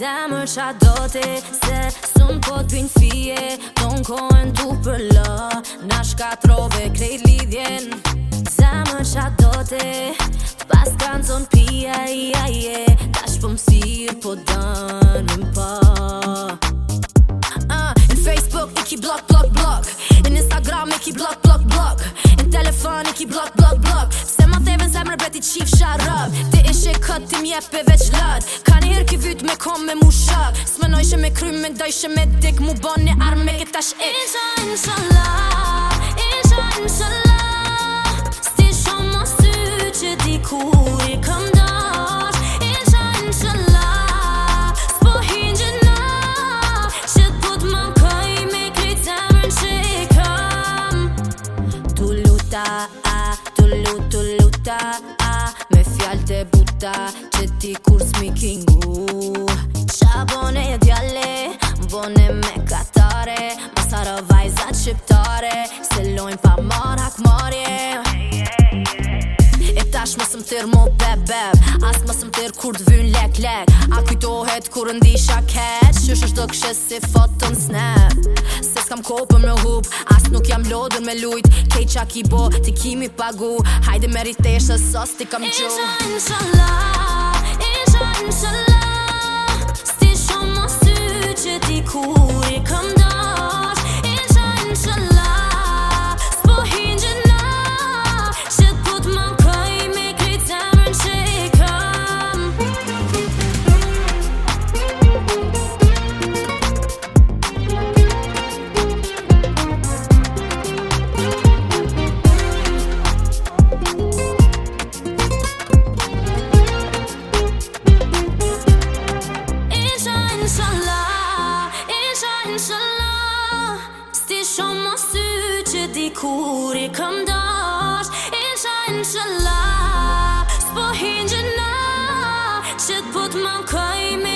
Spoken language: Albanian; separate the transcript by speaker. Speaker 1: zemër qa do Se sun po të bin fije Po në kohen du për lë Na shkatrove krej lidhjen Zemër qa do të Pas kanë zonë pia i aje Ta shpëm sirë po, po dënë më pa ah, Në Facebook i ki blok, blok, blok Në Instagram i ki blok, blok, blok Në telefon i ki blok, blok Nje përveç lëtë Ka njerë kivyt me kom me mu shëk S'mënoj që me kry, me ndoj, që me dik Mu bëni armë me këtash e Inshallah, inshallah Si shumë o së ty që di ku i kam dash Inshallah, s'pohin gjithna Që t'putë po më kaj me kry të mërën që i kam Tu luta, tu tu luta Me fjallë të buta ti kur s'mi kingu Qa bone e djale, bone me katare Masara vajza qiptare, se lojnë pa marë hak marje E tash më sëmë tërë mo beb beb As më sëmë tërë kur t'vyn lek lek A kujtohet kur ndisha isha keq Që është do kështë si fotën snap Se s'kam kopëm në hub As nuk jam lodën me lujt Kej qa ki bo, ti kimi pagu Hajde meri teshe sos ti kam gjo E qa në Inshallah, inshallah, inshallah Sti shumë më sy që di kur i kam dash Inshallah, inshallah Po hingë na Që të put më kaj